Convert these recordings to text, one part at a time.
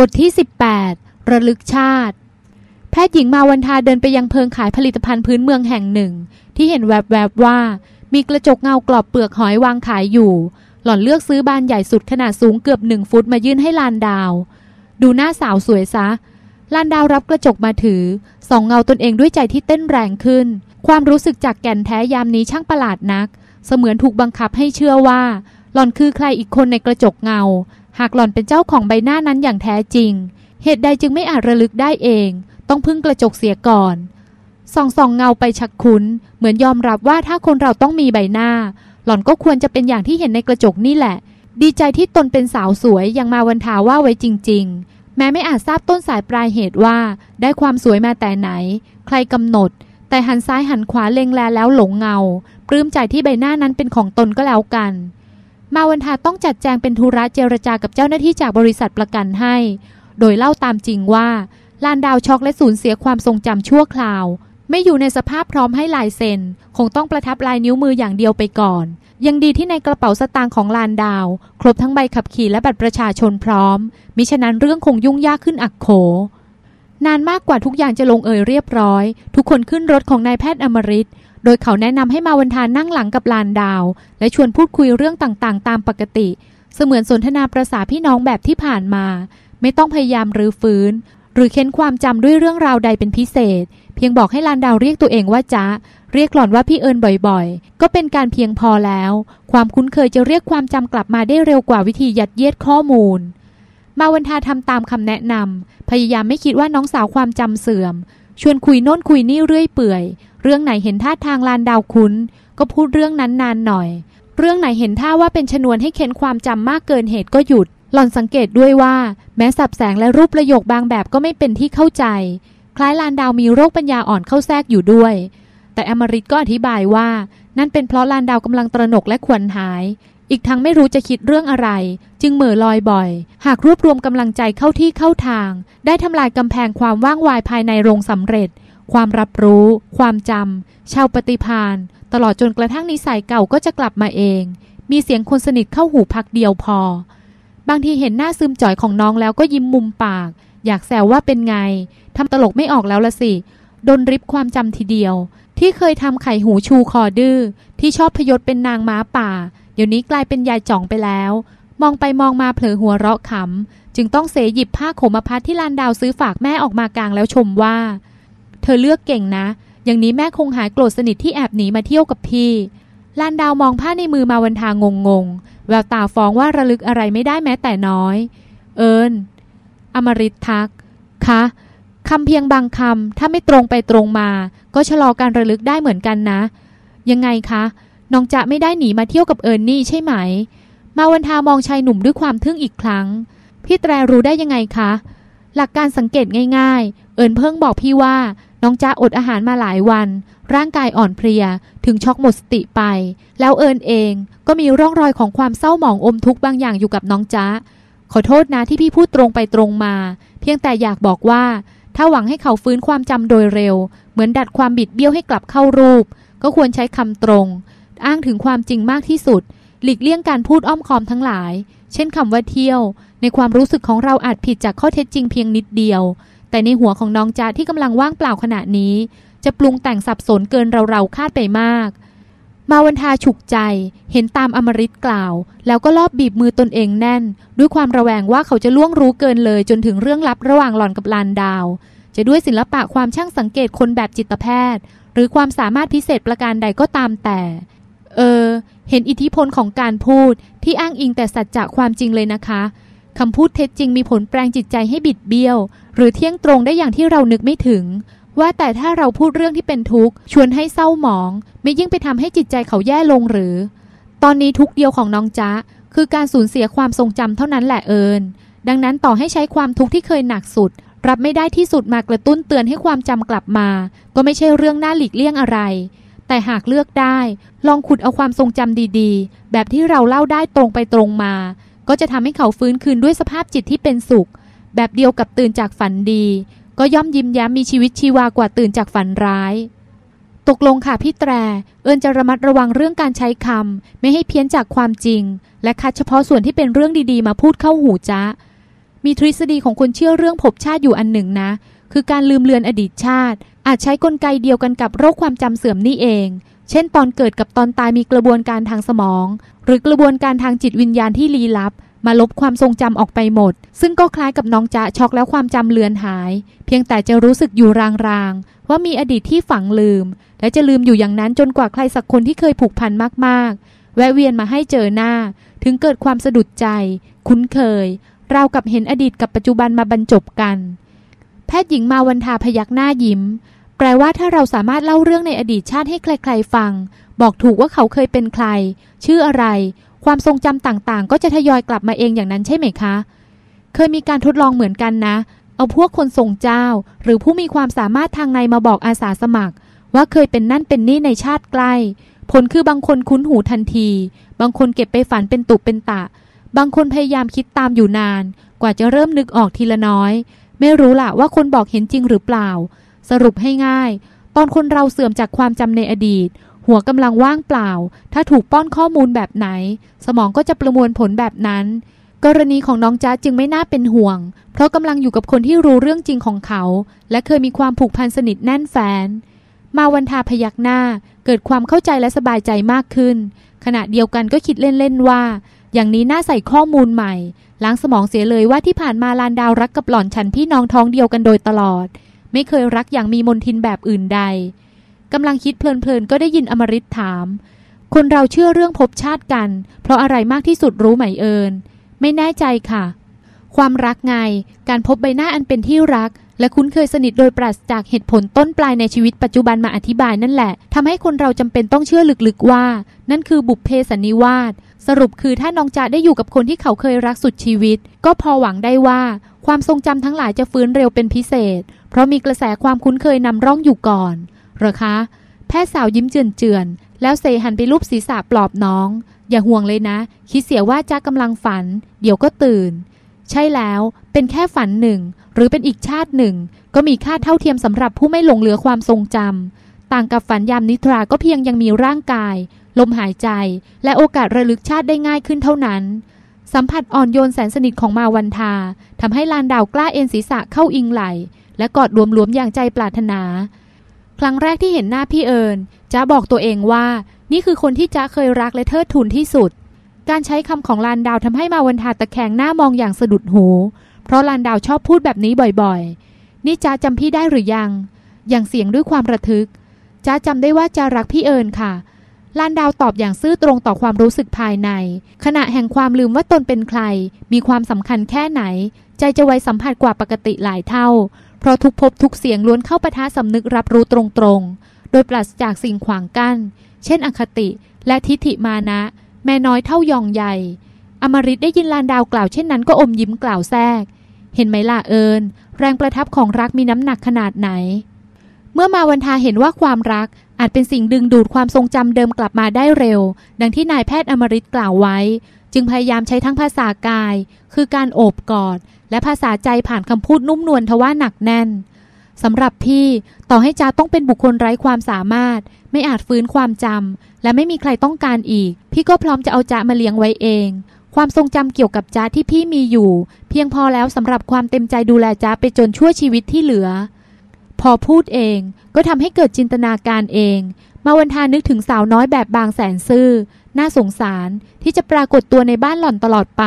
บทที่ 18 ระลึกชาติ แพทย์หญิงมาวันทาเดินไปยังเพิงขายผลิตภัณฑ์พื้นเมืองแห่งหนึ่ง ที่เห็นแวบๆว่า มีกระจกเงากรอบเปลือกหอยวางขายอยู่ หล่อนเลือกซื้อบานใหญ่สุดขนาดสูงเกือบหนึ่งฟุตมายื่นให้ลานดาว ดูหน้าสาวสวยซะลานดาวรับกระจกมาถือส่องเงาตนเองด้วยใจที่เต้นแรงขึ้น ความรู้สึกจากแก่นแท้ยามนี้ช่างประหลาดนัก เสมือนถูกบังคับให้เชื่อว่า หล่อนคือใครอีกคนในกระจกเงา หากหล่อนเป็นเจ้าของใบหน้านั้นอย่างแท้จริง เหตุใดจึงไม่อาจระลึกได้เอง ต้องพึ่งกระจกเสียก่อนส่องส่องเงาไปชักคุ้น เหมือนยอมรับว่าถ้าคนเราต้องมีใบหน้า หล่อนก็ควรจะเป็นอย่างที่เห็นในกระจกนี่แหละ ดีใจที่ตนเป็นสาวสวยยังมาวันทาว่าไว้จริง ๆ แม้ไม่อาจทราบต้นสายปลายเหตุว่า ได้ความสวยมาแต่ไหน ใครกำหนด แต่หันซ้ายหันขวาเล็งแลแล้วหลงเงา ปลื้มใจที่ใบหน้านั้นเป็นของตนก็แล้วกัน มาวันทาต้องจัดแจงเป็นธุระเจรจากับเจ้าหน้าที่จากบริษัทประกันให้ โดยเล่าตามจริงว่าลานดาวช็อกและสูญเสียความทรงจำชั่วคราว ไม่อยู่ในสภาพพร้อมให้ลายเซ็น คงต้องประทับลายนิ้วมืออย่างเดียวไปก่อน ยังดีที่ในกระเป๋าสตางค์ของลานดาว ครบทั้งใบขับขี่และบัตรประชาชนพร้อม มิฉะนั้นเรื่องคงยุ่งยากขึ้นอักโขนานมากกว่าทุกอย่างจะลงเอยเรียบร้อย ทุกคนขึ้นรถของนายแพทย์อมริต โดยเขาแนะนำให้มาวันทานนั่งหลังกับลานดาว และชวนพูดคุยเรื่องต่างๆ ตามปกติ เสมือนสนทนาประษาพี่น้องแบบที่ผ่านมา ไม่ต้องพยายามรื้อฟื้น หรือเค้นความจำด้วยเรื่องราวใดเป็นพิเศษ เพียงบอกให้ลานดาวเรียกตัวเองว่าจ๊ะเรียกหล่อนว่าพี่เอิญบ่อยๆ ก็เป็นการเพียงพอแล้ว ความคุ้นเคยจะเรียกความจำกลับมาได้เร็วกว่าวิธียัดเยียดข้อมูล มาวันทาทำตามคำแนะนำพยายามไม่คิดว่าน้องสาวความจำเสื่อม ชวนคุยโน่นคุยนี่เรื่อยเปื่อย เรื่องไหนเห็นท่าทางลานดาวคุ้น ก็พูดเรื่องนั้นนานหน่อย เรื่องไหนเห็นท่าว่าเป็นชนวนให้เค้นความจำมากเกินเหตุก็หยุด หล่อนสังเกตด้วยว่า แม้สับแสงและรูปประโยคบางแบบก็ไม่เป็นที่เข้าใจ คล้ายลานดาวมีโรคปัญญาอ่อนเข้าแทรกอยู่ด้วย แต่อมริตก็อธิบายว่า นั่นเป็นเพราะลานดาวกำลังตระหนกและขวัญหาย อีกทั้งไม่รู้จะคิดเรื่องอะไร จึงเหม่อลอยบ่อย หากรวบรวมกำลังใจเข้าที่เข้าทาง ได้ทำลายกำแพงความว่างวายภายในโรงสำเร็จ ความรับรู้ ความจำชาวปฏิพานตลอดจนกระทั่งนิสัยเก่าก็จะกลับมาเอง มีเสียงคนสนิทเข้าหูพักเดียวพอ บางทีเห็นหน้าซึมจ่อยของน้องแล้วก็ยิ้มมุมปาก อยากแซวว่าเป็นไงทำตลกไม่ออกแล้วละสิโดนริบความจำทีเดียว ที่เคยทำไข่หูชูคอดื้อที่ชอบพยศเป็นนางม้าป่า เดี๋ยวนี้กลายเป็นยายจ่องไปแล้ว มองไปมองมาเผลอหัวเราะขำจึงต้องเสยหยิบผ้าโขมพัดที่ลานดาวซื้อฝากแม่ออกมากลางแล้วชมว่า เธอเลือกเก่งนะ อย่างนี้แม่คงหายโกรธสนิทที่แอบหนีมาเที่ยวกับพี่ลานดาวมองผ้าในมือมาวันทางงงๆแววตาฟ้องว่าระลึกอะไรไม่ได้แม้แต่น้อย เอิญอมริตทัก คะคำเพียงบางคำถ้าไม่ตรงไปตรงมา ก็ชะลอการระลึกได้เหมือนกันนะ ยังไงคะ น้องจะไม่ได้หนีมาเที่ยวกับเอิญนี่ใช่ไหม มาวันทามองชายหนุ่มด้วยความทึ่งอีกครั้ง พี่แตรรู้ได้ยังไงคะ หลักการสังเกตง่าย ๆ เอิญเพิ่งบอกพี่ว่า น้องจ้าอดอาหารมาหลายวัน ร่างกายอ่อนเพลียถึงช็อกหมดสติไป แล้วเอิญเองก็มีร่องรอยของความเศร้าหมองอมทุกข์บางอย่างอยู่กับน้องจ้า ขอโทษนะที่พี่พูดตรงไปตรงมา เพียงแต่อยากบอกว่า ถ้าหวังให้เขาฟื้นความจำโดยเร็ว เหมือนดัดความบิดเบี้ยวให้กลับเข้ารูป ก็ควรใช้คำตรง อ้างถึงความจริงมากที่สุด หลีกเลี่ยงการพูดอ้อมคอมทั้งหลาย เช่นคำว่าเที่ยว ในความรู้สึกของเราอาจผิดจากข้อเท็จจริงเพียงนิดเดียว แต่ในหัวของน้องจ้าที่กำลังว่างเปล่าขณะนี้ จะปรุงแต่งสับสนเกินเราเราคาดไปมาก มาวันทาฉุกใจ เห็นตามอมริตกล่าว แล้วก็ลอบบีบมือตนเองแน่น ด้วยความระแวงว่าเขาจะล่วงรู้เกินเลย จนถึงเรื่องลับระหว่างหล่อนกับลานดาว จะด้วยศิลปะความช่างสังเกตคนแบบจิตแพทย์ หรือความสามารถพิเศษประการใดก็ตามแต่ เออ เห็นอิทธิพลของการพูดที่อ้างอิงแต่สัจจะความจริงเลยนะคะ คำพูดเท็จจริงมีผลแปลงจิตใจให้บิดเบี้ยว หรือเที่ยงตรงได้อย่างที่เรานึกไม่ถึง ว่าแต่ถ้าเราพูดเรื่องที่เป็นทุกข์ชวนให้เศร้าหมอง ไม่ยิ่งไปทำให้จิตใจเขาแย่ลงหรือ ตอนนี้ทุกเดียวของน้องจ๊ะ คือการสูญเสียความทรงจำเท่านั้นแหละเอิญดังนั้นต่อให้ใช้ความทุกข์ที่เคยหนักสุด รับไม่ได้ที่สุดมากระตุ้นเตือนให้ความจำกลับมา ก็ไม่ใช่เรื่องน่าหลีกเลี่ยงอะไร แต่หากเลือกได้ ลองขุดเอาความทรงจำดีๆ แบบที่เราเล่าได้ตรงไปตรงมา ก็จะทำให้เขาฟื้นคืนด้วยสภาพจิตที่เป็นสุข แบบเดียวกับตื่นจากฝันดี ก็ย่อมยิ้มแย้มมีชีวิตชีวากว่าตื่นจากฝันร้าย ตกลงค่ะพี่แตร เอิญจะระมัดระวังเรื่องการใช้คำไม่ให้เพี้ยนจากความจริง และคัดเฉพาะส่วนที่เป็นเรื่องดีๆ มาพูดเข้าหูจ้ามีทฤษฎีของคนเชื่อเรื่องภพชาติอยู่อันหนึ่งนะ คือการลืมเลือนอดีตชาติ อาจใช้กลไกเดียวกันกับโรคความจำเสื่อมนี่เอง เช่น ตอนเกิดกับตอนตายมีกระบวนการทางสมอง หรือกระบวนการทางจิตวิญญาณที่ลี้ลับ มาลบความทรงจำออกไปหมด ซึ่งก็คล้ายกับน้องจ๊ะช็อกแล้วความจำเลือนหาย เพียงแต่จะรู้สึกอยู่รางๆว่ามีอดีตที่ฝังลืม และจะลืมอยู่อย่างนั้นจนกว่าใครสักคนที่เคยผูกพันมากๆ แวะเวียนมาให้เจอหน้า ถึงเกิดความสะดุดใจ คุ้นเคยราวกับเห็นอดีตกับปัจจุบันมาบรรจบกัน แพทย์หญิงมาวันทาพยักหน้ายิ้ม แปลว่าถ้าเราสามารถเล่าเรื่องในอดีตชาติให้ใคร ๆ ฟัง บอกถูกว่าเขาเคยเป็นใคร ชื่ออะไร ความทรงจำต่างๆ ก็จะทยอยกลับมาเองอย่างนั้นใช่ไหมคะ เคยมีการทดลองเหมือนกันนะ เอาพวกคนทรงเจ้า หรือผู้มีความสามารถทางในมาบอกอาสาสมัคร ว่าเคยเป็นนั่นเป็นนี่ในชาติใกล้ ผลคือบางคนคุ้นหูทันที บางคนเก็บไปฝันเป็นตุเป็นตะ บางคนพยายามคิดตามอยู่นาน กว่าจะเริ่มนึกออกทีละน้อย ไม่รู้ล่ะว่าคนบอกเห็นจริงหรือเปล่า สรุปให้ง่าย ตอนคนเราเสื่อมจากความจำในอดีต หัวกำลังว่างเปล่า ถ้าถูกป้อนข้อมูลแบบไหน สมองก็จะประมวลผลแบบนั้น กรณีของน้องจ้าจึงไม่น่าเป็นห่วง เพราะกำลังอยู่กับคนที่รู้เรื่องจริงของเขา และเคยมีความผูกพันสนิทแน่นแฟน มาวันทาพยักหน้า เกิดความเข้าใจและสบายใจมากขึ้น ขณะเดียวกันก็คิดเล่นๆว่า อย่างนี้น่าใส่ข้อมูลใหม่ล้างสมองเสียเลยว่าที่ผ่านมาลานดาวรักกับหล่อนฉันพี่น้องท้องเดียวกันโดยตลอด ไม่เคยรักอย่างมีมนทินแบบอื่นใดกำลังคิดเพลินๆก็ได้ยินอมริตถาม คนเราเชื่อเรื่องภพชาติกัน เพราะอะไรมากที่สุดรู้ไหมเอิญไม่แน่ใจค่ะ ความรักไง การพบใบหน้าอันเป็นที่รัก และคุ้นเคยสนิทโดยปราศจากเหตุผลต้นปลายในชีวิตปัจจุบันมาอธิบายนั่นแหละทำให้คนเราจำเป็นต้องเชื่อลึกๆว่า นั่นคือบุพเพสันนิวาส สรุปคือถ้าน้องจาได้อยู่กับคนที่เขาเคยรักสุดชีวิต ก็พอหวังได้ว่าความทรงจำทั้งหลายจะฟื้นเร็วเป็นพิเศษ เพราะมีกระแสความคุ้นเคยนำร่องอยู่ก่อนหรอคะ แพทย์สาวยิ้มเจือนเจือนๆแล้วเซหันไปรูปศีรษะปลอบน้อง อย่าห่วงเลยนะ คิดเสียว่าจ้ากำลังฝัน เดี๋ยวก็ตื่น ใช่แล้วเป็นแค่ฝันหนึ่ง หรือเป็นอีกชาติหนึ่ง ก็มีค่าเท่าเทียมสำหรับผู้ไม่หลงเหลือความทรงจำต่างกับฝันยามนิทราก็เพียงยังมีร่างกาย ลมหายใจ และโอกาสระลึกชาติได้ง่ายขึ้นเท่านั้น สัมผัสอ่อนโยนแสนสนิทของมาวันทาทำให้ลานดาวกล้าเอ็นศีรษะเข้าอิงไหล และกอดรวมๆอย่างใจปรารถนา ครั้งแรกที่เห็นหน้าพี่เอิญจ้าบอกตัวเองว่า นี่คือคนที่จ้าเคยรักและเทิดทูนที่สุด การใช้คำของลานดาวทำให้มาวันทาตะแคงหน้ามองอย่างสะดุดหู เพราะลานดาวชอบพูดแบบนี้บ่อยๆ นี่จ้าจำพี่ได้หรือยัง อย่างเสียงด้วยความระทึกจ้าจำได้ว่าจ้ารักพี่เอิญค่ะ ลานดาวตอบอย่างซื่อตรงต่อความรู้สึกภายใน ขณะแห่งความลืมว่าตนเป็นใคร มีความสำคัญแค่ไหน ใจจะไวสัมผัสกว่าปกติหลายเท่า เพราะทุกภพทุกเสียงล้วนเข้าปะทะสำนึกรับรู้ตรงๆ โดยปราศจากสิ่งขวางกัน้น เช่นอคติ และทิฏฐิมานะ แม่น้อยเท่ายองใหญ่ อมริตได้ยินลานดาวกล่าวเช่นนั้นก็อมยิ้มกล่าวแทรก เห็นไหมล่ะเอิญแรงประทับของรักมีน้ำหนักขนาดไหน เมื่อมาวันทาเห็นว่าความรักอาจเป็นสิ่งดึงดูดความทรงจำเดิมกลับมาได้เร็ว ดังที่นายแพทย์อมริตกล่าวไว้ จึงพยายามใช้ทั้งภาษากาย คือการโอบกอด และภาษาใจผ่านคำพูดนุ่มนวลทว่าหนักแน่นสำหรับพี่ต่อให้จ้าต้องเป็นบุคคลไร้ความสามารถ ไม่อาจฟื้นความจำและไม่มีใครต้องการอีก พี่ก็พร้อมจะเอาจ้ามาเลี้ยงไว้เอง ความทรงจำเกี่ยวกับจ้าที่พี่มีอยู่ เพียงพอแล้วสำหรับความเต็มใจดูแลจ้าไปจนชั่วชีวิตที่เหลือ พอพูดเองก็ทำให้เกิดจินตนาการเอง มาวันทานึกถึงสาวน้อยแบบบางแสนซื่อ น่าสงสารที่จะปรากฏตัวในบ้านหล่อนตลอดไป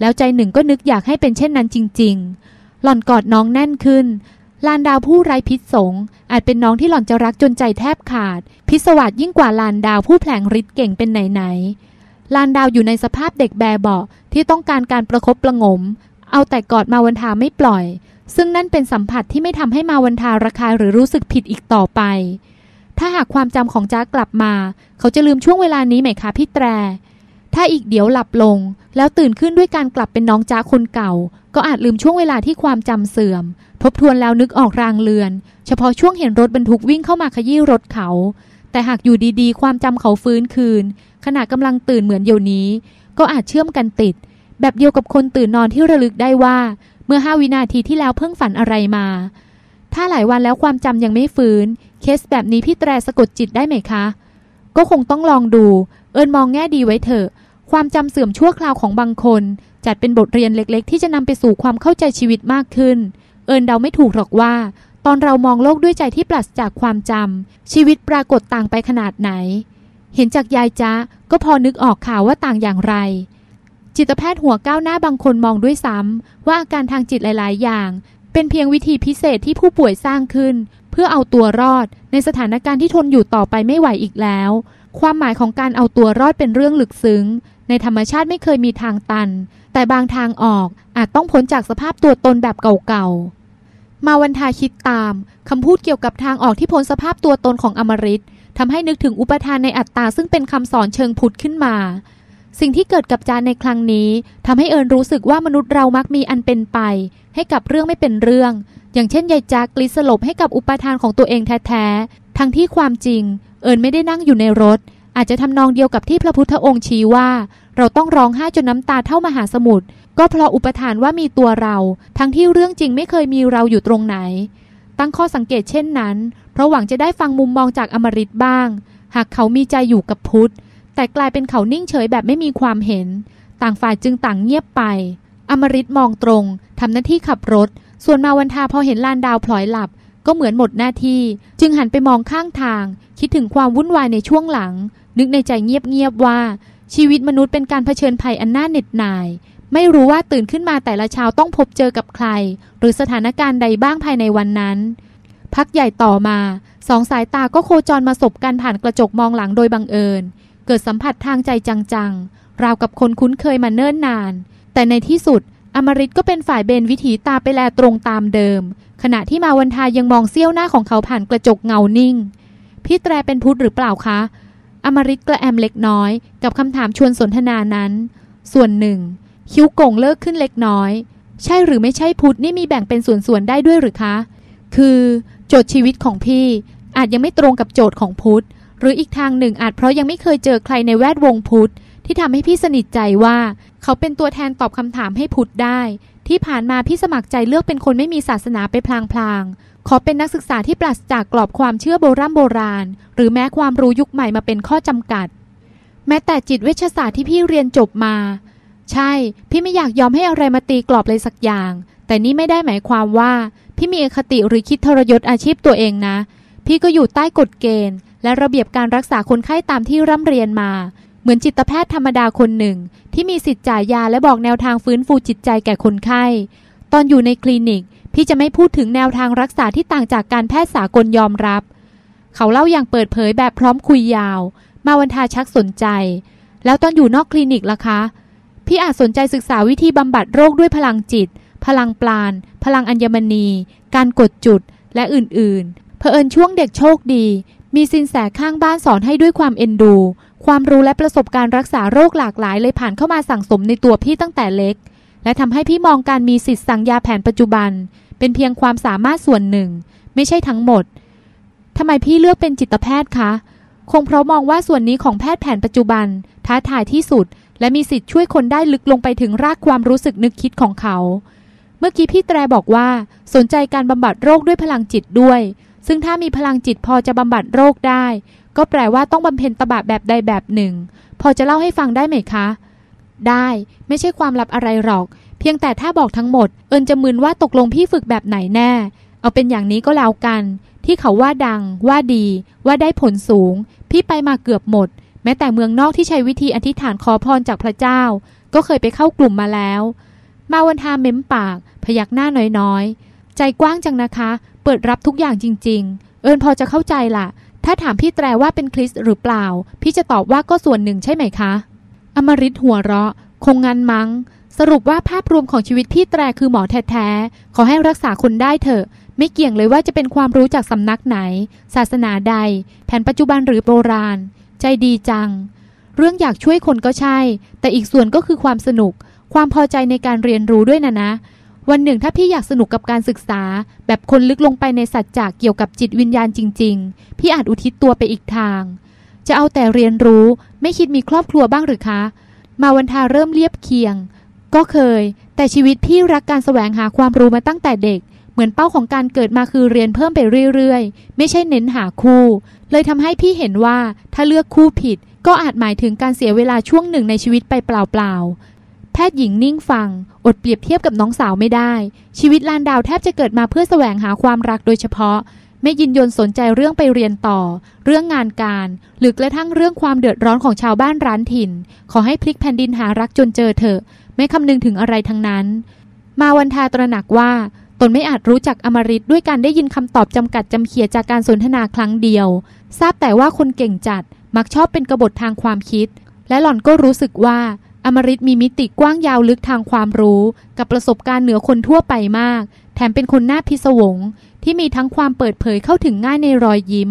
แล้วใจหนึ่งก็นึกอยากให้เป็นเช่นนั้นจริง ๆ หล่อนกอดน้องแน่นขึ้น ลานดาวผู้ไร้พิษสงอาจเป็นน้องที่หล่อนจะรักจนใจแทบขาด พิศวาสยิ่งกว่าลานดาวผู้แผลงฤทธิ์เก่งเป็นไหนๆลานดาวอยู่ในสภาพเด็กแบเบาะที่ต้องการการประคบประงม เอาแต่กอดมาวันทาไม่ปล่อย ซึ่งนั่นเป็นสัมผัสที่ไม่ทำให้มาวันทาระคายหรือรู้สึกผิดอีกต่อไป ถ้าหากความจำของจ้ากลับมา เขาจะลืมช่วงเวลานี้ไหมคะพี่แตร ถ้าอีกเดี๋ยวหลับลง แล้วตื่นขึ้นด้วยการกลับเป็นน้องจ้าคนเก่า ก็อาจลืมช่วงเวลาที่ความจำเสื่อม ทบทวนแล้วนึกออกรางเลือน เฉพาะช่วงเห็นรถบรรทุกวิ่งเข้ามาขยี้รถเขา แต่หากอยู่ดีๆ ความจำเขาฟื้นคืน ขณะกำลังตื่นเหมือนเดี๋ยวนี้ ก็อาจเชื่อมกันติดแบบเดียวกับคนตื่นนอนที่ระลึกได้ว่า มื่อห้าวินาทีที่แล้วเพิ่งฝันอะไรมา ถ้าหลายวันแล้วความจำยังไม่ฟื้น เคสแบบนี้พี่แตรสะกดจิตได้ไหมคะ ก็คงต้องลองดู เอิญมองแง่ดีไว้เถอะ ความจำเสื่อมชั่วคราวของบางคน จัดเป็นบทเรียนเล็ก ๆ ที่จะนำไปสู่ความเข้าใจชีวิตมากขึ้น เอิญเดาไม่ถูกหรอกว่า ตอนเรามองโลกด้วยใจที่ปราศจากความจำชีวิตปรากฏต่างไปขนาดไหน เห็นจากยายจ้าก็พอนึกออกข่าวว่าต่างอย่างไร จิตแพทย์หัวก้าวหน้าบางคนมองด้วยซ้ำว่าอาการทางจิตหลาย ๆ อย่าง เป็นเพียงวิธีพิเศษที่ผู้ป่วยสร้างขึ้น เพื่อเอาตัวรอด ในสถานการณ์ที่ทนอยู่ต่อไปไม่ไหวอีกแล้ว ความหมายของการเอาตัวรอดเป็นเรื่องลึกซึ้ง ในธรรมชาติไม่เคยมีทางตัน แต่บางทางออกอาจต้องพ้นจากสภาพตัวตนแบบเก่าๆ มาวันทาคิดตามคำพูดเกี่ยวกับทางออกที่พ้นสภาพตัวตนของอมริตทำให้นึกถึงอุปทานในอัตตาซึ่งเป็นคำสอนเชิงพุทธขึ้นมา สิ่งที่เกิดกับจานในครั้งนี้ทำให้เอิญรู้สึกว่ามนุษย์เรามักมีอันเป็นไป ให้กับเรื่องไม่เป็นเรื่อง อย่างเช่นยายจากกลิสลบให้กับอุปทานของตัวเองแท้ๆทั้งที่ความจริง เอิญไม่ได้นั่งอยู่ในรถ อาจจะทำนองเดียวกับที่พระพุทธองค์ชี้ว่า เราต้องร้องไห้จนน้ำตาเท่ามหาสมุทรก็เพราะอุปทานว่ามีตัวเรา ทั้งที่เรื่องจริงไม่เคยมีเราอยู่ตรงไหน ตั้งข้อสังเกตเช่นนั้น เพราะหวังจะได้ฟังมุมมองจากอมริตบ้าง หากเขามีใจอยู่กับพุทธ แต่กลายเป็นเขานิ่งเฉยแบบไม่มีความเห็น ต่างฝ่ายจึงต่างเงียบไป อมริตมองตรงทำหน้าที่ขับรถ ส่วนมาวันทาพอเห็นลานดาวพลอยหลับ ก็เหมือนหมดหน้าที่ จึงหันไปมองข้างทาง คิดถึงความวุ่นวายในช่วงหลัง นึกในใจเงียบๆว่า ชีวิตมนุษย์เป็นการเผชิญภัยอันน่าเหน็ดหน่าย ไม่รู้ว่าตื่นขึ้นมาแต่ละเช้าต้องพบเจอกับใคร หรือสถานการณ์ใดบ้างภายในวันนั้น พักใหญ่ต่อมาสองสายตาก็โคจรมาสบกันผ่านกระจกมองหลังโดยบังเอิญ เกิดสัมผัสทางใจจังๆ ราวกับคนคุ้นเคยมาเนิ่นนาน แต่ในที่สุด อมริตก็เป็นฝ่ายเบนวิถีตาไปแลตรงตามเดิม ขณะที่มาวันทายังมองเสี้ยวหน้าของเขาผ่านกระจกเงานิ่ง พี่แตรเป็นพุทธหรือเปล่าคะ อมริตกระแอมเล็กน้อย กับคำถามชวนสนทนานั้น ส่วนหนึ่ง คิ้วโก่งเลิกขึ้นเล็กน้อย ใช่หรือไม่ใช่พุทธนี่มีแบ่งเป็นส่วนๆได้ด้วยหรือคะ คือ โจทย์ชีวิตของพี่อาจยังไม่ตรงกับโจทย์ของพุทธ หรืออีกทางหนึ่งอาจเพราะยังไม่เคยเจอใครในแวดวงพุทธ ที่ทำให้พี่สนิทใจว่า เขาเป็นตัวแทนตอบคำถามให้พุทธได้ ที่ผ่านมาพี่สมัครใจเลือกเป็นคนไม่มีศาสนาไปพลางๆ ขอเป็นนักศึกษาที่ปราศจากกรอบความเชื่อโบราณโบราณ หรือแม้ความรู้ยุคใหม่มาเป็นข้อจำกัด แม้แต่จิตเวชศาสตร์ที่พี่เรียนจบมา ใช่ พี่ไม่อยากยอมให้อะไรมาตีกรอบเลยสักอย่าง แต่นี่ไม่ได้หมายความว่า พี่มีอคติหรือคิดทรยศอาชีพตัวเองนะ พี่ก็อยู่ใต้กฎเกณฑ์ และระเบียบการรักษาคนไข้ตามที่ร่ำเรียนมา เหมือนจิตแพทย์ธรรมดาคนหนึ่ง ที่มีสิทธิ์จ่ายยาและบอกแนวทางฟื้นฟูจิตใจแก่คนไข้ ตอนอยู่ในคลินิก พี่จะไม่พูดถึงแนวทางรักษาที่ต่างจากการแพทย์สากลยอมรับ เขาเล่าอย่างเปิดเผยแบบพร้อมคุยยาว มาวันทาชักสนใจ แล้วตอนอยู่นอกคลินิกล่ะคะ พี่อาจสนใจศึกษาวิธีบำบัดโรคด้วยพลังจิต พลังปราณพลังอัญมณี การกดจุดและอื่นๆเผอิญช่วงเด็กโชคดี มีสินแสข้างบ้านสอนให้ด้วยความเอ็นดู ความรู้และประสบการณ์รักษาโรคหลากหลายเลยผ่านเข้ามาสั่งสมในตัวพี่ตั้งแต่เล็ก และทำให้พี่มองการมีสิทธิ์สั่งยาแผนปัจจุบัน เป็นเพียงความสามารถส่วนหนึ่ง ไม่ใช่ทั้งหมดทำไมพี่เลือกเป็นจิตแพทย์คะ คงเพราะมองว่าส่วนนี้ของแพทย์แผนปัจจุบัน ท้าทายที่สุด และมีสิทธิ์ช่วยคนได้ลึกลงไปถึงรากความรู้สึกนึกคิดของเขา เมื่อกี้พี่แตรบอกว่า สนใจการบำบัดโรคด้วยพลังจิตด้วย ซึ่งถ้ามีพลังจิตพอจะบำบัดโรคได้ ก็แปลว่าต้องบำเพ็ญตบะแบบใดแบบหนึ่ง พอจะเล่าให้ฟังได้ไหมคะ ได้ไม่ใช่ความลับอะไรหรอก เพียงแต่ถ้าบอกทั้งหมด เอิญจะมึนว่าตกลงพี่ฝึกแบบไหนแน่ เอาเป็นอย่างนี้ก็แล้วกัน ที่เขาว่าดัง ว่าดี ว่าได้ผลสูง พี่ไปมาเกือบหมด แม้แต่เมืองนอกที่ใช้วิธีอธิษฐานขอพรจากพระเจ้า ก็เคยไปเข้ากลุ่มมาแล้ว มาวันทาเม้มปาก พยักหน้าน้อยๆ ใจกว้างจังนะคะ เปิดรับทุกอย่างจริง ๆ เอิญพอจะเข้าใจล่ะ ถ้าถามพี่แตรว่าเป็นคริสหรือเปล่า พี่จะตอบว่าก็ส่วนหนึ่งใช่ไหมคะ อมริตหัวเราะ คงงันมัง้ง สรุปว่าภาพรวมของชีวิตพี่แตรคือหมอแท้ๆ ขอให้รักษาคนได้เถอะ ไม่เกี่ยงเลยว่าจะเป็นความรู้จากสำนักไหน ศาสนาใด แผนปัจจุบันหรือโบราณ ใจดีจัง เรื่องอยากช่วยคนก็ใช่ แต่อีกส่วนก็คือความสนุก ความพอใจในการเรียนรู้ด้วยนะนะ วันหนึ่งถ้าพี่อยากสนุกกับการศึกษา แบบคนลึกลงไปในสัจจะเกี่ยวกับจิตวิญญาณจริง ๆ พี่อาจอุทิศตัวไปอีกทาง จะเอาแต่เรียนรู้ไม่คิดมีครอบครัวบ้างหรือคะ มาวันทาเริ่มเรียบเคียง ก็เคย แต่ชีวิตพี่รักการแสวงหาความรู้มาตั้งแต่เด็ก เหมือนเป้าของการเกิดมาคือเรียนเพิ่มไปเรื่อยๆ ไม่ใช่เน้นหาคู่ เลยทำให้พี่เห็นว่าถ้าเลือกคู่ผิด ก็อาจหมายถึงการเสียเวลาช่วงหนึ่งในชีวิตไปเปล่าๆ ทย์หญิงนิ่งฟัง อดเปรียบเทียบกับน้องสาวไม่ได้ ชีวิตลานดาวแทบจะเกิดมาเพื่อแสวงหาความรักโดยเฉพาะ ไม่ยินยนสนใจเรื่องไปเรียนต่อ เรื่องงานการ หรือกระทั่งเรื่องความเดือดร้อนของชาวบ้านร้านถิ่น ขอให้พลิกแผ่นดินหารักจนเจอเถอะ ไม่คำนึงถึงอะไรทั้งนั้น มาวันทาตระหนักว่าตนไม่อาจรู้จักอมริตด้วยการได้ยินคำตอบจำกัดจำเขียจากการสนทนาครั้งเดียว ทราบแต่ว่าคนเก่งจัดมักชอบเป็นกบฏทางความคิด และหล่อนก็รู้สึกว่า อมริตมีมิติกว้างยาวลึกทางความรู้ กับประสบการณ์เหนือคนทั่วไปมาก แถมเป็นคนหน้าพิศวง ที่มีทั้งความเปิดเผยเข้าถึงง่ายในรอยยิ้ม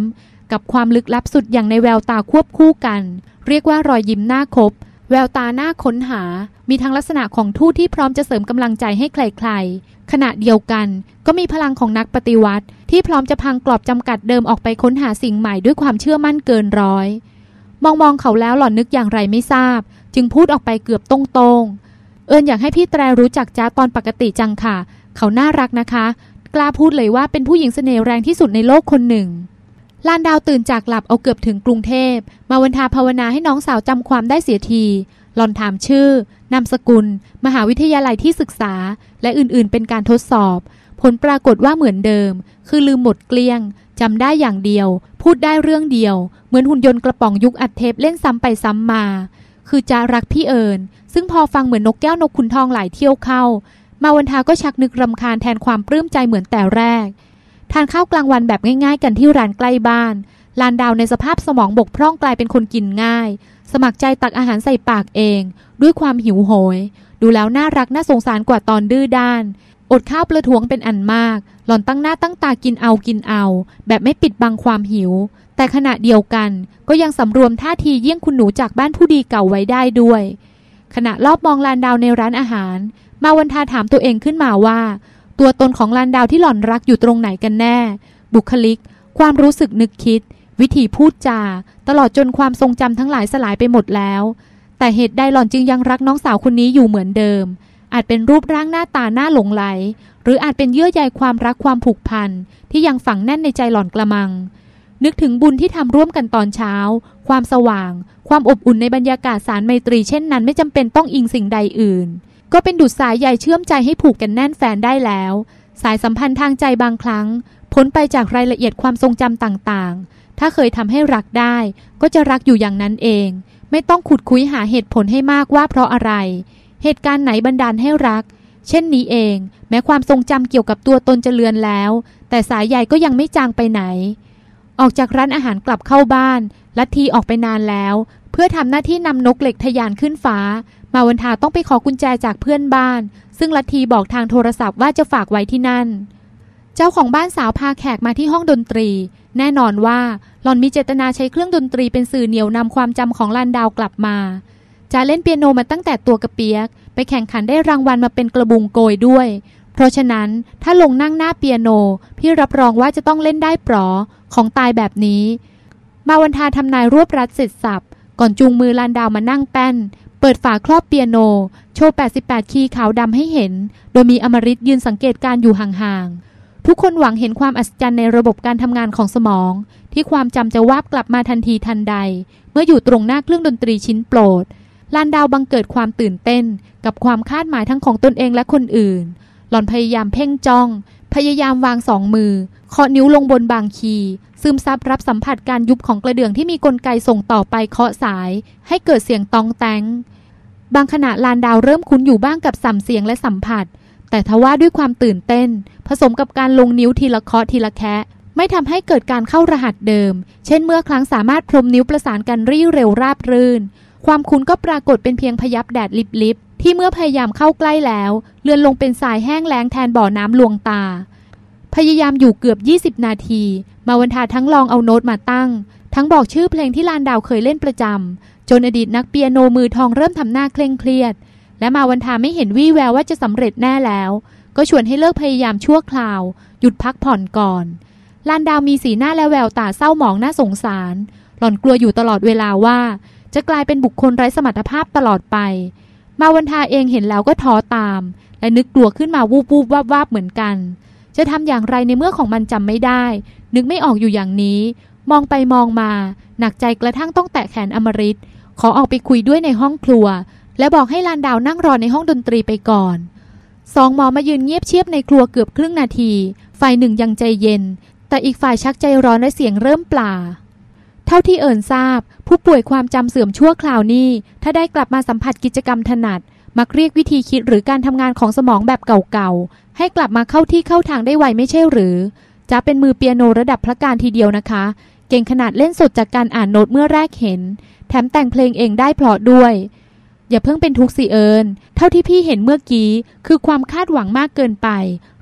กับความลึกลับสุดอย่างในแววตาควบคู่กัน เรียกว่ารอยยิ้มหน้าคบ แววตาหน้าค้นหา มีทั้งลักษณะของทูตที่พร้อมจะเสริมกำลังใจให้ใครๆ ขณะเดียวกัน ก็มีพลังของนักปฏิวัติ ที่พร้อมจะพังกรอบจำกัดเดิมออกไปค้นหาสิ่งใหม่ด้วยความเชื่อมั่นเกินร้อยมองมองเขาแล้วหล่อนนึกอย่างไรไม่ทราบ จึงพูดออกไปเกือบตรงๆ เอิญอยากให้พี่แตรรู้จักจ้าตอนปกติจังค่ะ เขาน่ารักนะคะ กล้าพูดเลยว่าเป็นผู้หญิงเสน่ห์แรงที่สุดในโลกคนหนึ่งลานดาวตื่นจากหลับเอาเกือบถึงกรุงเทพ มาวันทาภาวนาให้น้องสาวจำความได้เสียที หลอนถามชื่อ นามสกุล มหาวิทยาลัยที่ศึกษา และอื่นๆ เป็นการทดสอบ ผลปรากฏว่าเหมือนเดิม คือลืมหมดเกลี้ยงจำได้อย่างเดียว พูดได้เรื่องเดียว เหมือนหุ่นยนต์กระป๋องยุคอัดเทปเล่นซ้ำไปซ้ำมา คือจะรักพี่เอิญซึ่งพอฟังเหมือนนกแก้วนกขุนทองหลายเที่ยวเข้า มาวันทาก็ชักนึกรำคาญแทนความปลื้มใจเหมือนแต่แรก ทานข้าวกลางวันแบบง่าย ๆ กันที่ร้านใกล้บ้านลานดาวในสภาพสมองบกพร่องกลายเป็นคนกินง่าย สมัครใจตักอาหารใส่ปากเอง ด้วยความหิวโหย ดูแล้วน่ารักน่าสงสารกว่าตอนดื้อด้าน อดข้าวประท้วงเป็นอันมาก หล่อนตั้งหน้าตั้งตากินเอากินเอา แบบไม่ปิดบังความหิว แต่ขณะเดียวกันก็ยังสำรวมท่าทีเยี่ยงคุณหนูจากบ้านผู้ดีเก่าไว้ได้ด้วย ขณะรอบมองลานดาวในร้านอาหาร มาวันทาถามตัวเองขึ้นมาว่า ตัวตนของลานดาวที่หล่อนรักอยู่ตรงไหนกันแน่ บุคลิก ความรู้สึกนึกคิด วิธีพูดจา ตลอดจนความทรงจำทั้งหลายสลายไปหมดแล้ว แต่เหตุใดหล่อนจึงยังรักน้องสาวคนนี้อยู่เหมือนเดิม อาจเป็นรูปร่างหน้าตาหน้าหลงไหล หรืออาจเป็นเยื่อใยความรักความผูกพันที่ยังฝังแน่นในใจหล่อนกระมัง นึกถึงบุญที่ทำร่วมกันตอนเช้า ความสว่าง ความอบอุ่นในบรรยากาศสารไมตรีเช่นนั้นไม่จำเป็นต้องอิงสิ่งใดอื่น ก็เป็นดุจสายใยเชื่อมใจให้ผูกกันแน่นแฟนได้แล้ว สายสัมพันธ์ทางใจบางครั้งพ้นไปจากรายละเอียดความทรงจำต่างๆ ถ้าเคยทำให้รักได้ ก็จะรักอยู่อย่างนั้นเอง ไม่ต้องขุดคุยหาเหตุผลให้มากว่าเพราะอะไร เหตุการณ์ไหนบันดาลให้รัก เช่นนี้เอง แม้ความทรงจำเกี่ยวกับตัวตนจะเลือนแล้ว แต่สายใยก็ยังไม่จางไปไหน ออกจากร้านอาหารกลับเข้าบ้าน ลัทธีออกไปนานแล้ว เพื่อทำหน้าที่นำนกเหล็กทะยานขึ้นฟ้า มาวันทาต้องไปขอกุญแจจากเพื่อนบ้าน ซึ่งลัทธีบอกทางโทรศัพท์ว่าจะฝากไว้ที่นั่น เจ้าของบ้านสาวพาแขกมาที่ห้องดนตรี แน่นอนว่าหลอนมีเจตนาใช้เครื่องดนตรีเป็นสื่อเหนี่ยวนำความจำของลานดาวกลับมาจะเล่นเปียโนมาตั้งแต่ตัวกระเปียก ไปแข่งขันได้รางวัลมาเป็นกระบุงโกยด้วย เพราะฉะนั้นถ้าลงนั่งหน้าเปียโน พี่รับรองว่าจะต้องเล่นได้ปร๋อ ของตายแบบนี้ มาวันทาทำนายรวบรัดเสร็จสรรพก่อนจูงมือลานดาวมานั่งแป้น เปิดฝาครอบเปียโน โชว์ 88 คีย์ขาวดำให้เห็น โดยมีอมริตยืนสังเกตการณ์อยู่ห่างๆ ทุกคนหวังเห็นความอัศจรรย์ในระบบการทำงานของสมอง ที่ความจำจะวาบกลับมาทันทีทันใด เมื่ออยู่ตรงหน้าเครื่องดนตรีชิ้นโปรดลานดาวบังเกิดความตื่นเต้น กับความคาดหมายทั้งของตนเองและคนอื่น หล่อนพยายามเพ่งจ้อง พยายามวางสองมือ เคาะนิ้วลงบนบางคี ซึมซับรับสัมผัสการยุบของกระเดื่องที่มีกลไกส่งต่อไปเคาะสาย ให้เกิดเสียงตองแตงบางขณะลานดาวเริ่มคุ้นอยู่บ้างกับสัมเสียงและสัมผัส แต่ทว่าด้วยความตื่นเต้น ผสมกับการลงนิ้วทีละเคาะทีละแคะไม่ทำให้เกิดการเข้ารหัสเดิม เช่นเมื่อครั้งสามารถพรมนิ้วประสานกันรี่เร็วราบรื่น ความคุ้นก็ปรากฏเป็นเพียงพยับแดดลิบๆที่เมื่อพยายามเข้าใกล้แล้ว เลือนลงเป็นสายแห้งแล้งแทนบ่อน้ำลวงตา พยายามอยู่เกือบ 20 นาที มาวันทาทั้งลองเอาโน้ตมาตั้ง ทั้งบอกชื่อเพลงที่ลานดาวเคยเล่นประจำจนอดีตนักเปียโนมือทองเริ่มทำหน้าเคร่งเครียด และมาวันทาไม่เห็นวี่แววว่าจะสำเร็จแน่แล้ว ก็ชวนให้เลิกพยายามชั่วคราว หยุดพักผ่อนก่อนลานดาวมีสีหน้าและแววตาเศร้าหมองน่าสงสาร หล่อนกลัวอยู่ตลอดเวลาว่า จะกลายเป็นบุคคลไร้สมรรถภาพตลอดไป มาวันทาเองเห็นแล้วก็ท้อตาม และนึกกลัวขึ้นมาวูบวูบวาบวาบเหมือนกัน จะทำอย่างไรในเมื่อของมันจำไม่ได้ นึกไม่ออกอยู่อย่างนี้ มองไปมองมา หนักใจกระทั่งต้องแตะแขนอมริตขอออกไปคุยด้วยในห้องครัว และบอกให้ลานดาวนั่งรอในห้องดนตรีไปก่อนสองหมอมายืนเงียบเชียบในครัวเกือบครึ่งนาที ฝ่ายหนึ่งยังใจเย็น แต่อีกฝ่ายชักใจร้อนและเสียงเริ่มปลา เท่าที่เอิญทราบ ผู้ป่วยความจำเสื่อมชั่วคราวนี้ ถ้าได้กลับมาสัมผัสกิจกรรมถนัด มักเรียกวิธีคิดหรือการทำงานของสมองแบบเก่าๆ ให้กลับมาเข้าที่เข้าทางได้ไวไม่ใช่หรือจะเป็นมือเปียโนระดับพระการทีเดียวนะคะ เก่งขนาดเล่นสดจากการอ่านโน้ตเมื่อแรกเห็น แถมแต่งเพลงเองได้เพราะด้วย อย่าเพิ่งเป็นทุกข์สิเอิญเท่าที่พี่เห็นเมื่อกี้ คือความคาดหวังมากเกินไป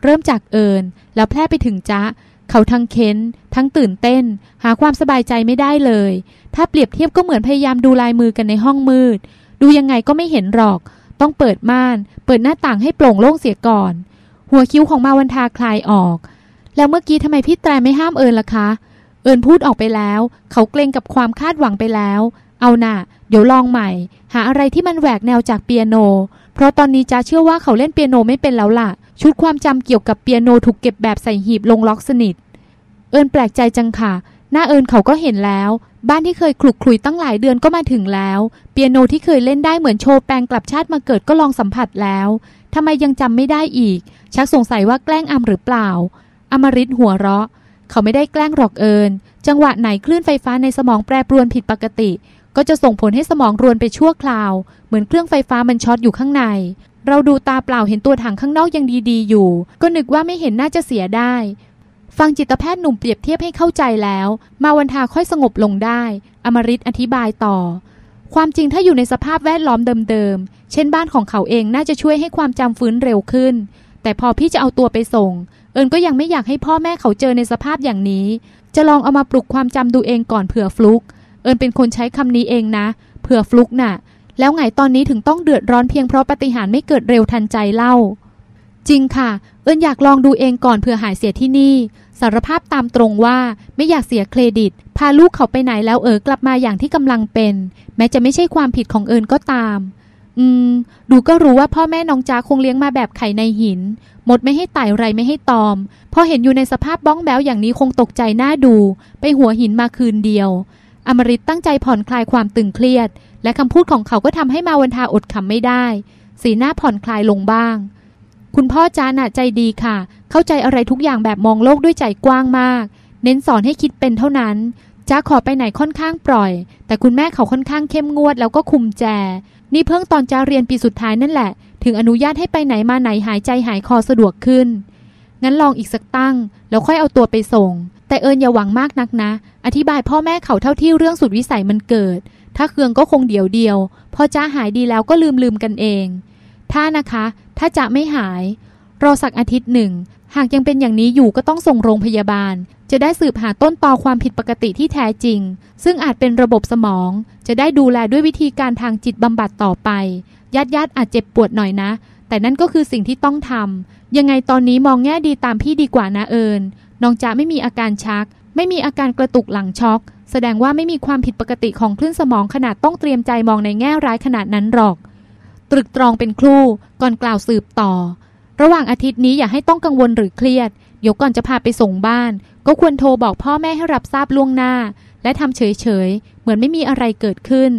เริ่มจากเอิญแล้วแพร่ไปถึงจ๊ะเขาทั้งเค้น ทั้งตื่นเต้น หาความสบายใจไม่ได้เลย ถ้าเปรียบเทียบก็เหมือนพยายามดูลายมือกันในห้องมืด ดูยังไงก็ไม่เห็นหรอก ต้องเปิดม่าน เปิดหน้าต่างให้โปร่งโล่งเสียก่อน หัวคิ้วของมาวันทาคลายออก แล้วเมื่อกี้ทำไมพี่แตรไม่ห้ามเอิญล่ะคะ เอิญพูดออกไปแล้ว เขาเกรงกับความคาดหวังไปแล้ว เอาน่ะ เดี๋ยวลองใหม่ หาอะไรที่มันแหวกแนวจากเปียโน เพราะตอนนี้จ้าเชื่อว่าเขาเล่นเปียโนไม่เป็นแล้วล่ะ ชุดความจำเกี่ยวกับเปียโนถูกเก็บแบบใส่หีบลงล็อกสนิท เอิญแปลกใจจังค่ะ หน้าเอิญเขาก็เห็นแล้ว บ้านที่เคยคลุกคลุยตั้งหลายเดือนก็มาถึงแล้ว เปียโนที่เคยเล่นได้เหมือนโชว์แปลงกลับชาติมาเกิดก็ลองสัมผัสแล้วทำไมยังจำไม่ได้อีก ชักสงสัยว่าแกล้งอำหรือเปล่า อมริตหัวเราะ เขาไม่ได้แกล้งหรอกเผอิญจังหวะไหนคลื่นไฟฟ้าในสมองแปรปรวนผิดปกติ ก็จะส่งผลให้สมองรวนไปชั่วคราว เหมือนเครื่องไฟฟ้ามันช็อตอยู่ข้างใน เราดูตาเปล่าเห็นตัวถังข้างนอกยังดีๆอยู่ ก็นึกว่าไม่เห็นน่าจะเสียได้ ฟังจิตแพทย์หนุ่มเปรียบเทียบให้เข้าใจแล้ว มาวันทาค่อยสงบลงได้ อมริตอธิบายต่อ ความจริงถ้าอยู่ในสภาพแวดล้อมเดิมๆ เช่นบ้านของเขาเองน่าจะช่วยให้ความจำฟื้นเร็วขึ้น แต่พอพี่จะเอาตัวไปส่ง เอิญก็ยังไม่อยากให้พ่อแม่เขาเจอในสภาพอย่างนี้ จะลองเอามาปลุกความจำดูเองก่อนเผื่อฟลุก เอิญเป็นคนใช้คำนี้เองนะ เผื่อฟลุกน่ะ แล้วไงตอนนี้ถึงต้องเดือดร้อนเพียงเพราะปฏิหารไม่เกิดเร็วทันใจเล่า จริงค่ะ เอิญอยากลองดูเองก่อนเผื่อหายเสียที่นี่ สารภาพตามตรงว่าไม่อยากเสียเครดิต พาลูกเขาไปไหนแล้วเออกลับมาอย่างที่กำลังเป็น แม้จะไม่ใช่ความผิดของเอิญก็ตาม อืม ดูก็รู้ว่าพ่อแม่น้องจ้าคงเลี้ยงมาแบบไข่ในหิน หมดไม่ให้ไต่ไรไม่ให้ตอม พอเห็นอยู่ในสภาพบ้องแบ้วอย่างนี้คงตกใจหน้าดู ไปหัวหินมาคืนเดียว อมริตตั้งใจผ่อนคลายความตึงเครียด และคำพูดของเขาก็ทำให้มาวันทาอดขำไม่ได้ สีหน้าผ่อนคลายลงบ้าง คุณพ่อจ้าน่ะใจดีค่ะ เข้าใจอะไรทุกอย่างแบบมองโลกด้วยใจกว้างมาก เน้นสอนให้คิดเป็นเท่านั้นจ้าขอไปไหนค่อนข้างปล่อย แต่คุณแม่เขาค่อนข้างเข้มงวดแล้วก็คุมแจ นี่เพิ่งตอนจ้าเรียนปีสุดท้ายนั่นแหละ ถึงอนุญาตให้ไปไหนมาไหนหายใจหายคอสะดวกขึ้น งั้นลองอีกสักตั้ง แล้วค่อยเอาตัวไปส่ง แต่เอิญอย่าหวังมากนักนะ อธิบายพ่อแม่เขาเท่าที่เรื่องสุดวิสัยมันเกิด ถ้าเคืองก็คงเดียวเดียว พอจ้าหายดีแล้วก็ลืมลืมกันเอง ถ้านะคะ ถ้าจะไม่หาย รอสักอาทิตย์หนึ่ง หากยังเป็นอย่างนี้อยู่ก็ต้องส่งโรงพยาบาล จะได้สืบหาต้นตอความผิดปกติที่แท้จริง ซึ่งอาจเป็นระบบสมอง จะได้ดูแลด้วยวิธีการทางจิตบำบัดต่อไป ญาติญาติอาจเจ็บปวดหน่อยนะ แต่นั่นก็คือสิ่งที่ต้องทำ ยังไงตอนนี้มองแง่ดีตามพี่ดีกว่านะเอิญน้องจะไม่มีอาการชัก ไม่มีอาการกระตุกหลังช็อก แสดงว่าไม่มีความผิดปกติของคลื่นสมองขนาดต้องเตรียมใจมองในแง่ร้ายขนาดนั้นหรอก ตรึกตรองเป็นครู่ก่อนกล่าวสืบต่อ ระหว่างอาทิตย์นี้อย่าให้ต้องกังวลหรือเครียด เดี๋ยวก่อนจะพาไปส่งบ้าน ก็ควรโทรบอกพ่อแม่ให้รับทราบล่วงหน้า และทำเฉยๆ เหมือนไม่มีอะไรเกิดขึ้น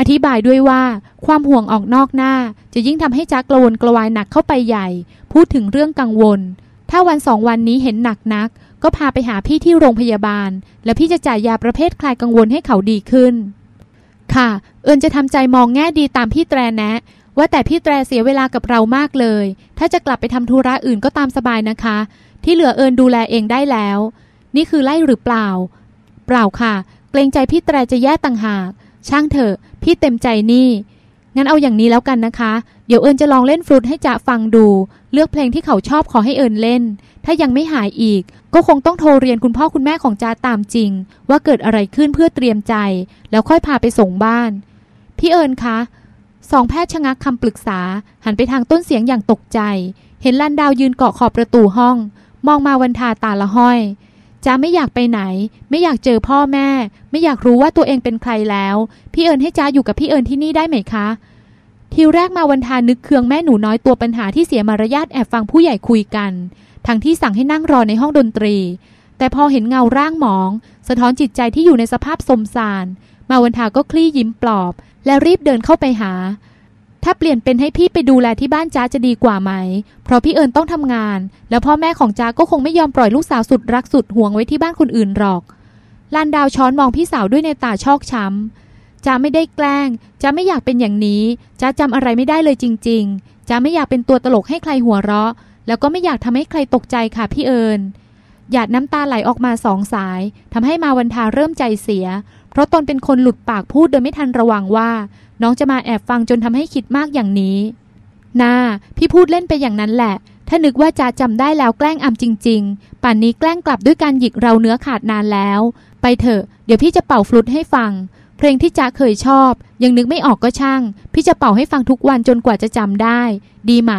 อธิบายด้วยว่าความห่วงออกนอกหน้า จะยิ่งทำให้จักกระวนกระวายหนักเข้าไปใหญ่ พูดถึงเรื่องกังวล ถ้าวันสองวันนี้เห็นหนักนัก ก็พาไปหาพี่ที่โรงพยาบาล แล้วพี่จะจ่ายยาประเภทคลายกังวลให้เขาดีขึ้นค่ะ เอิญจะทำใจมองแง่ดีตามพี่แตรแนะ ว่าแต่พี่แตรเสียเวลากับเรามากเลย ถ้าจะกลับไปทำธุระอื่นก็ตามสบายนะคะ ที่เหลือเอิญดูแลเองได้แล้ว นี่คือไล่หรือเปล่า เปล่าค่ะ เกรงใจพี่แตรจะแย่ต่างหาก ช่างเถอะ พี่เต็มใจนี่ งั้นเอาอย่างนี้แล้วกันนะคะ เดี๋ยวเอิญจะลองเล่นฟลุตให้จ๊ะฟังดู เลือกเพลงที่เขาชอบขอให้เอิญเล่น ถ้ายังไม่หายอีก ก็คงต้องโทรเรียนคุณพ่อคุณแม่ของจ๊ะตามจริง ว่าเกิดอะไรขึ้นเพื่อเตรียมใจ แล้วค่อยพาไปส่งบ้าน พี่เอิญคะ สองแพทย์ชะงักคำปรึกษา หันไปทางต้นเสียงอย่างตกใจ เห็นลันดาวยืนเกาะขอบประตูห้อง มองมาวันทาตาละห้อยจ้าไม่อยากไปไหน ไม่อยากเจอพ่อแม่ ไม่อยากรู้ว่าตัวเองเป็นใครแล้ว พี่เอิญให้จ้าอยู่กับพี่เอิญที่นี่ได้ไหมคะ ทีแรกมาวันทานึกเคืองแม่หนูน้อยตัวปัญหาที่เสียมารยาทแอบฟังผู้ใหญ่คุยกัน ทั้งที่สั่งให้นั่งรอในห้องดนตรี แต่พอเห็นเงาร่างหมอง สะท้อนจิตใจที่อยู่ในสภาพสมสาร มาวันทาก็คลี่ยิ้มปลอบ และรีบเดินเข้าไปหา ถ้าเปลี่ยนเป็นให้พี่ไปดูแลที่บ้านจ้าจะดีกว่าไหม เพราะพี่เอิญต้องทำงาน แล้วพ่อแม่ของจ้าก็คงไม่ยอมปล่อยลูกสาวสุดรักสุดห่วงไว้ที่บ้านคนอื่นหรอกลานดาวช้อนมองพี่สาวด้วยในตาชอกช้ำจ้าไม่ได้แกล้งจ้าไม่อยากเป็นอย่างนี้จ้าจำอะไรไม่ได้เลยจริง ๆจ้าไม่อยากเป็นตัวตลกให้ใครหัวเราะ แล้วก็ไม่อยากทำให้ใครตกใจค่ะพี่เอิญหยาดน้ำตาไหลออกมาสองสายทำให้มาวันทาเริ่มใจเสีย เพราะตนเป็นคนหลุดปากพูดโดยไม่ทันระวังว่า น้องจะมาแอบฟังจนทำให้คิดมากอย่างนี้นาพี่พูดเล่นไปอย่างนั้นแหละ ถ้านึกว่าจะจำได้แล้วแกล้งอำจริง ๆ ป่านนี้แกล้งกลับด้วยการหยิกเราเนื้อขาดนานแล้ว ไปเถอะ เดี๋ยวพี่จะเป่าฟลุตให้ฟัง เพลงที่จ๊ะเคยชอบ ยังนึกไม่ออกก็ช่าง พี่จะเป่าให้ฟังทุกวันจนกว่าจะจำได้ ดีไหม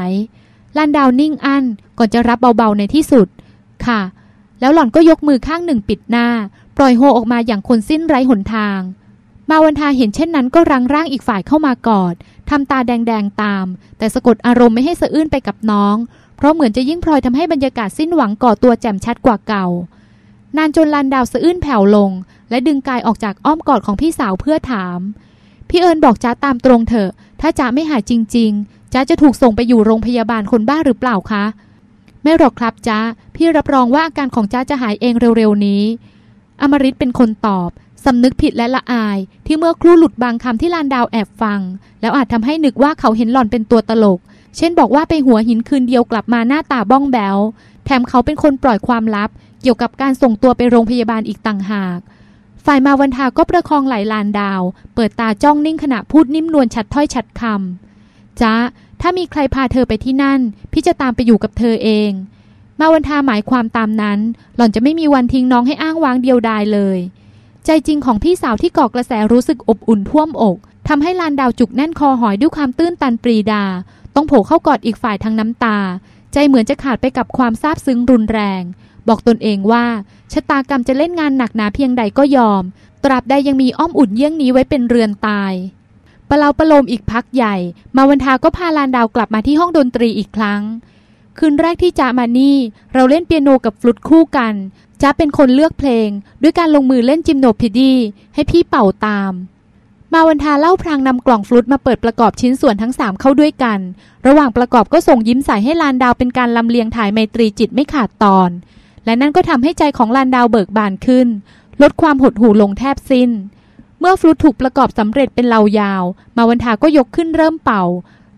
ลันดาวนิ่งอันก่อนจะรับเบาๆในที่สุด ค่ะ แล้วหล่อนก็ยกมือข้างหนึ่งปิดหน้า ปล่อยโฮออกมาอย่างคนสิ้นไร้หนทาง มาวันทาเห็นเช่นนั้นก็รังร่างอีกฝ่ายเข้ามากอดทำตาแดงๆตาม แต่สะกดอารมณ์ไม่ให้สะอื้นไปกับน้อง เพราะเหมือนจะยิ่งพลอยทำให้บรรยากาศสิ้นหวังก่อตัวแจ่มชัดกว่าเก่า นานจนลันดาวสะอื้นแผ่วลง และดึงกายออกจากอ้อมกอดของพี่สาวเพื่อถาม พี่เอิญบอกจ้าตามตรงเถอะ ถ้าจ้าไม่หายจริง ๆจ้าจะถูกส่งไปอยู่โรงพยาบาลคนบ้าหรือเปล่าคะ ไม่หรอกครับจ้าพี่รับรองว่าอาการของจ้าจะหายเองเร็วๆนี้ อมริตเป็นคนตอบสำนึกผิดและละอายที่เมื่อครู่หลุดบางคำที่ลานดาวแอบฟัง แล้วอาจทำให้นึกว่าเขาเห็นหล่อนเป็นตัวตลก เช่นบอกว่าไปหัวหินคืนเดียวกลับมาหน้าตาบ้องแบวแถมเขาเป็นคนปล่อยความลับ เกี่ยวกับการส่งตัวไปโรงพยาบาลอีกต่างหาก ฝ่ายมาวันทาก็ประคองไหลลานดาว เปิดตาจ้องนิ่งขณะพูดนิ่มนวลชัดถ้อยชัดคำจ้าถ้ามีใครพาเธอไปที่นั่น พี่จะตามไปอยู่กับเธอเอง มาวันทาหมายความตามนั้น หล่อนจะไม่มีวันทิ้งน้องให้อ้างว้างเดียวดายเลย ใจจริงของพี่สาวที่ก่อกระแสรู้สึกอบอุ่นท่วมอกทำให้ลานดาวจุกแน่นคอหอยด้วยความตื้นตันปรีดา ต้องโผล่เข้ากอดอีกฝ่ายทั้งน้ำตา ใจเหมือนจะขาดไปกับความซาบซึ้งรุนแรง บอกตนเองว่าชะตากรรมจะเล่นงานหนักหนาเพียงใดก็ยอม ตราบใดยังมีอ้อมอุ่นเยี่ยงนี้ไว้เป็นเรือนตายปะเลาประโลมอีกพักใหญ่ มาวันทาก็พาลานดาวกลับมาที่ห้องดนตรีอีกครั้ง คืนแรกที่จ้ามานี่ เราเล่นเปียโนกับฟลุตคู่กันจ้าเป็นคนเลือกเพลง ด้วยการลงมือเล่นจิมโนพิดีให้พี่เป่าตาม มาวันทาเล่าพรางนำกล่องฟลุตมาเปิดประกอบชิ้นส่วนทั้งสามเข้าด้วยกัน ระหว่างประกอบก็ส่งยิ้มใส่ให้ลานดาวเป็นการลำเลียงถ่ายไมตรีจิตไม่ขาดตอน และนั่นก็ทำให้ใจของลานดาวเบิกบานขึ้น ลดความหดหู่ลงแทบสิ้น เมื่อฟลุตถูกประกอบสำเร็จเป็นเลายาว มาวันทาก็ยกขึ้นเริ่มเป่า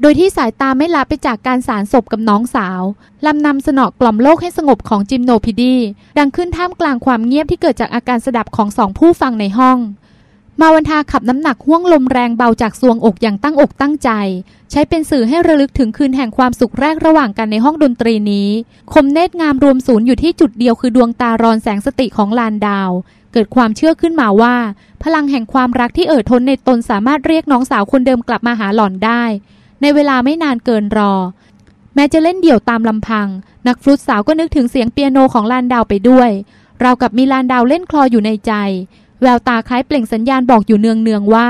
โดยที่สายตาไม่ละไปจากการสารศพกับน้องสาว ลำนำสนอกล่อมโลกให้สงบของจิมโนพิดี ดังขึ้นท่ามกลางความเงียบที่เกิดจากอาการสดับของสองผู้ฟังในห้อง มาวันทาขับน้ำหนักห่วงลมแรงเบาจากซวงอกอย่างตั้งอกตั้งใจ ใช้เป็นสื่อให้ระลึกถึงคืนแห่งความสุขแรกระหว่างกันในห้องดนตรีนี้ คมเนตรงามรวมศูนย์อยู่ที่จุดเดียวคือดวงตารอนแสงสติของลานดาว เกิดความเชื่อขึ้นมาว่า พลังแห่งความรักที่เอ่อทนในตนสามารถเรียกน้องสาวคนเดิมกลับมาหาหล่อนได้ ในเวลาไม่นานเกินรอ แม้จะเล่นเดี่ยวตามลำพัง นักฟลุตสาวก็นึกถึงเสียงเปียโนของลานดาวไปด้วย เรากับมีลานดาวเล่นคลออยู่ในใจ แววตาคล้ายเปล่งสัญญาณบอกอยู่เนืองเนืองว่า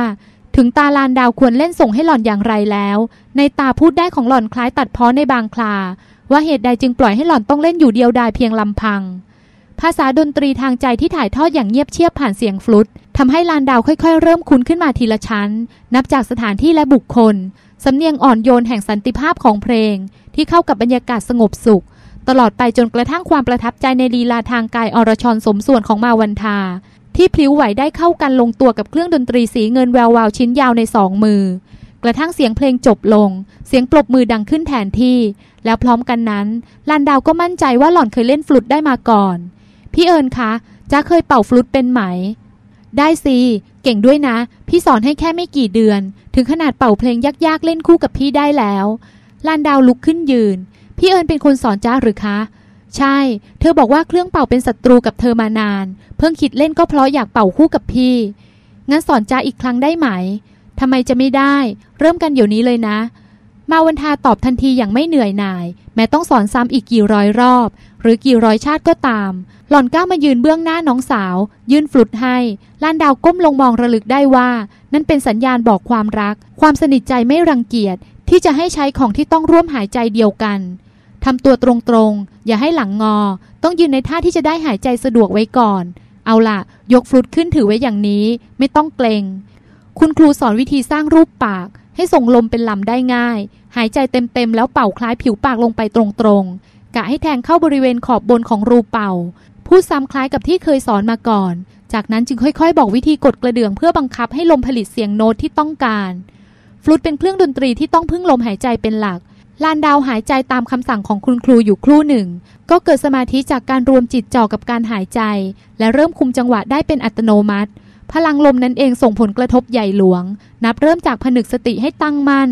ถึงตาลานดาวควรเล่นส่งให้หล่อนอย่างไรแล้ว ในตาพูดได้ของหล่อนคล้ายตัดพ้อในบางคลา ว่าเหตุใดจึงปล่อยให้หล่อนต้องเล่นอยู่เดียวดายเพียงลำพังภาษาดนตรีทางใจที่ถ่ายทอดอย่างเงียบเชียบผ่านเสียงฟลุตทำให้ลานดาวค่อยๆ เริ่มคุ้นขึ้นมาทีละชั้น นับจากสถานที่และบุคคล สำเนียงอ่อนโยนแห่งสันติภาพของเพลง ที่เข้ากับบรรยากาศสงบสุข ตลอดไปจนกระทั่งความประทับใจในลีลาทางกายอรชรสมส่วนของมาวันทา ที่พลิ้วไหวได้เข้ากันลงตัวกับเครื่องดนตรีสีเงินแวววาวชิ้นยาวในสองมือ กระทั่งเสียงเพลงจบลง เสียงปรบมือดังขึ้นแทนที่ แล้วพร้อมกันนั้นลานดาวก็มั่นใจว่าหล่อนเคยเล่นฟลุตได้มาก่อน พี่เอิญคะจ้าเคยเป่าฟลุตเป็นไหม ได้สิ เก่งด้วยนะ พี่สอนให้แค่ไม่กี่เดือน ถึงขนาดเป่าเพลงยากๆเล่นคู่กับพี่ได้แล้วลานดาวลุกขึ้นยืน พี่เอิญเป็นคนสอนจ้าหรือคะ ใช่ เธอบอกว่าเครื่องเป่าเป็นศัตรูกับเธอมานาน เพิ่งคิดเล่นก็เพราะอยากเป่าคู่กับพี่ งั้นสอนจ้าอีกครั้งได้ไหมทำไมจะไม่ได้ เริ่มกันเดี๋ยวนี้เลยนะ มาวันทาตอบทันทีอย่างไม่เหนื่อยหน่าย แม้ต้องสอนซ้ำอีกกี่ร้อยรอบ หรือกี่ร้อยชาติก็ตาม หล่อนก้าวมายืนเบื้องหน้าน้องสาว ยื่นฟลุตให้ลานดาวก้มลงมองระลึกได้ว่า นั่นเป็นสัญญาณบอกความรัก ความสนิทใจไม่รังเกียจที่จะให้ใช้ของที่ต้องร่วมหายใจเดียวกันทำตัวตรงๆ อย่าให้หลังงอ ต้องยืนในท่าที่จะได้หายใจสะดวกไว้ก่อน เอาล่ะ ยกฟลุตขึ้นถือไว้อย่างนี้ ไม่ต้องเกรง คุณครูสอนวิธีสร้างรูปปาก ให้ส่งลมเป็นลำได้ง่าย หายใจเต็มๆ แล้วเป่าคล้ายผิวปากลงไปตรงๆ กะให้แทงเข้าบริเวณขอบบนของรูเป่า พูดซ้ำคล้ายกับที่เคยสอนมาก่อน จากนั้นจึงค่อยๆ บอกวิธีกดกระเดื่องเพื่อบังคับให้ลมผลิตเสียงโน้ตที่ต้องการ ฟลุตเป็นเครื่องดนตรีที่ต้องพึ่งลมหายใจเป็นหลัก ลานดาวหายใจตามคำสั่งของคุณครูอยู่ครู่หนึ่ง ก็เกิดสมาธิจากการรวมจิตจ่อกับการหายใจ และเริ่มคุมจังหวะได้เป็นอัตโนมัติ พลังลมนั้นเองส่งผลกระทบใหญ่หลวง นับเริ่มจากผนึกสติให้ตั้งมั่น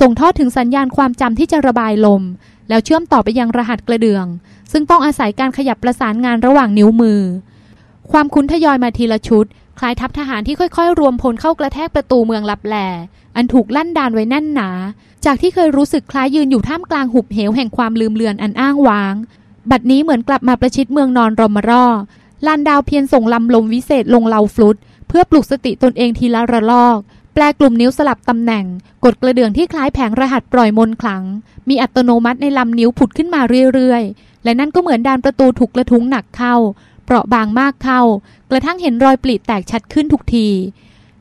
ส่งทอดถึงสัญญาณความจำที่จะระบายลม แล้วเชื่อมต่อไปยังรหัสกระเดื่อง ซึ่งต้องอาศัยการขยับประสานงานระหว่างนิ้วมือ ความคุ้นทยอยมาทีละชุด คล้ายทัพทหารที่ค่อยๆ รวมพลเข้ากระแทกประตูเมืองลับแล อันถูกลั่นดานไว้แน่นหนา จากที่เคยรู้สึกคล้ายยืนอยู่ท่ามกลางหุบเหวแห่งความลืมเลือนอันอ้างว้าง บัดนี้เหมือนกลับมาประชิดเมืองนอนรมรอลานดาวเพียนส่งลำลมวิเศษลงเลาฟลุต เพื่อปลุกสติตนเองทีละระลอก แปลกลุ่มนิ้วสลับตำแหน่ง กดกระเดื่องที่คล้ายแผงรหัสปล่อยมนต์ขลัง มีอัตโนมัติในลำนิ้วผุดขึ้นมาเรื่อยๆ และนั่นก็เหมือนดานประตูถูกกระทุ้งหนักเข้า เปราะบางมากเข้า กระทั่งเห็นรอยปลีแตกชัดขึ้นทุกที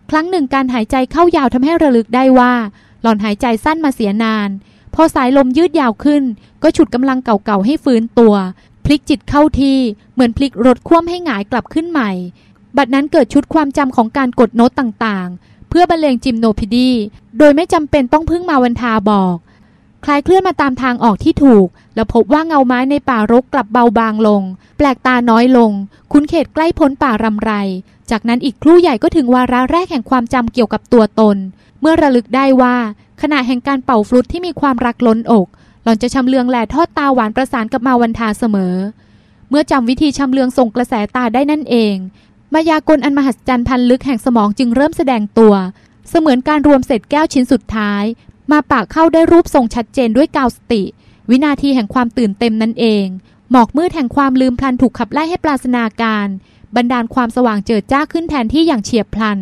ครั้งหนึ่งการหายใจเข้ายาวทำให้ระลึกได้ว่า หล่อนหายใจสั้นมาเสียนาน พอสายลมยืดยาวขึ้น ก็ฉุดกำลังเก่าๆให้ฟื้นตัว พลิกจิตเข้าที่เหมือนพลิกรถคว่ำให้หงายกลับขึ้นใหม่ บัดนั้นเกิดชุดความจำของการกดโน้ตต่างๆ เพื่อบรรเลงจิมโนพิดี โดยไม่จำเป็นต้องพึ่งมาวันทาบอก คลายเคลื่อนมาตามทางออกที่ถูก แล้วพบว่าเงาไม้ในป่ารกกลับเบาบางลง แปลกตาน้อยลง คุ้นเขตใกล้พ้นป่ารำไร จากนั้นอีกครู่ใหญ่ก็ถึงวาระแรกแห่งความจำเกี่ยวกับตัวตน เมื่อระลึกได้ว่า ขณะแห่งการเป่าฟลุตที่มีความรักล้นอก หล่อนจะชำเลืองแหล่ทอดตาหวานประสานกับมาวันทาเสมอ เมื่อจำวิธีชำเลืองส่งกระแสตาได้นั่นเอง มายากลอันมหัศจรรย์พันลึกแห่งสมองจึงเริ่มแสดงตัว เสมือนการรวมเศษแก้วชิ้นสุดท้าย มาปากเข้าได้รูปทรงชัดเจนด้วยกาวสติ วินาทีแห่งความตื่นเต็มนั่นเอง หมอกมืดแห่งความลืมพลันถูกขับไล่ให้ปราศนาการ บรรดาลความสว่างเจิดจ้าขึ้นแทนที่อย่างเฉียบพลัน